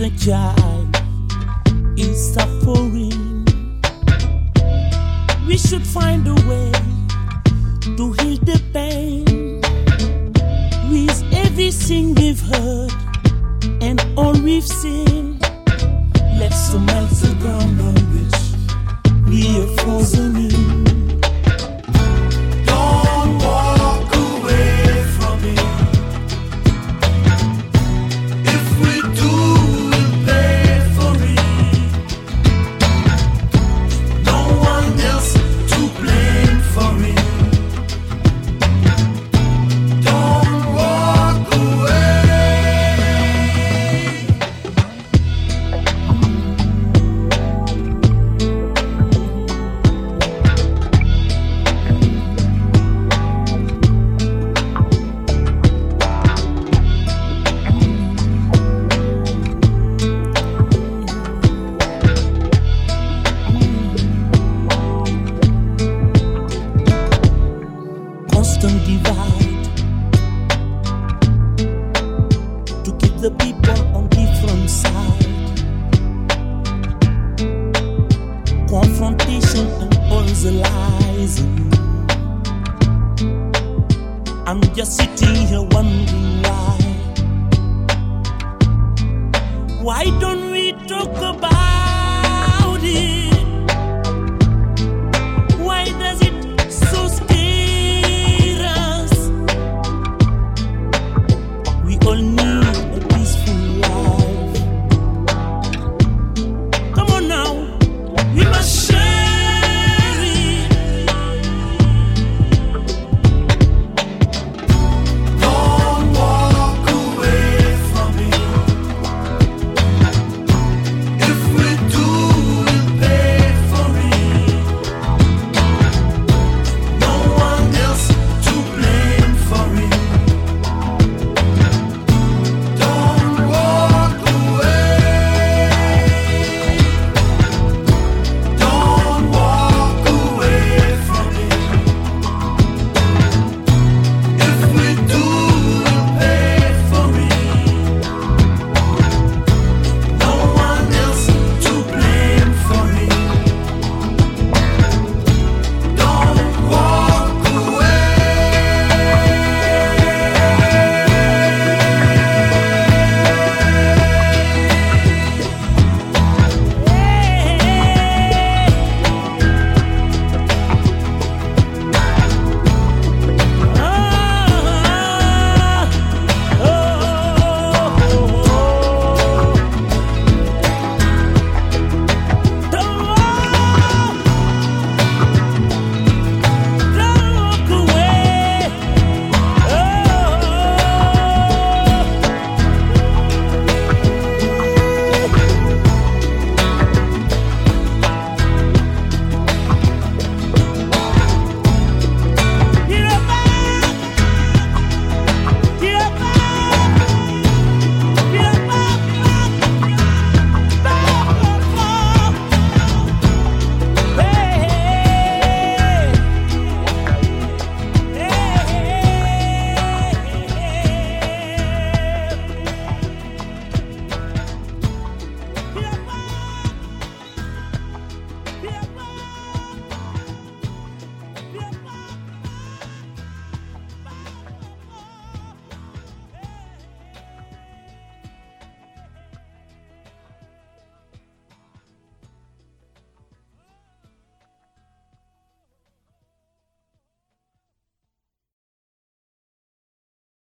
the child is suffering, we should find a way to heal the pain with everything we've heard and all we've seen. Let's melt the people on different side. Confrontation and polarizing i'm just sitting here wondering why. Why don't we talk about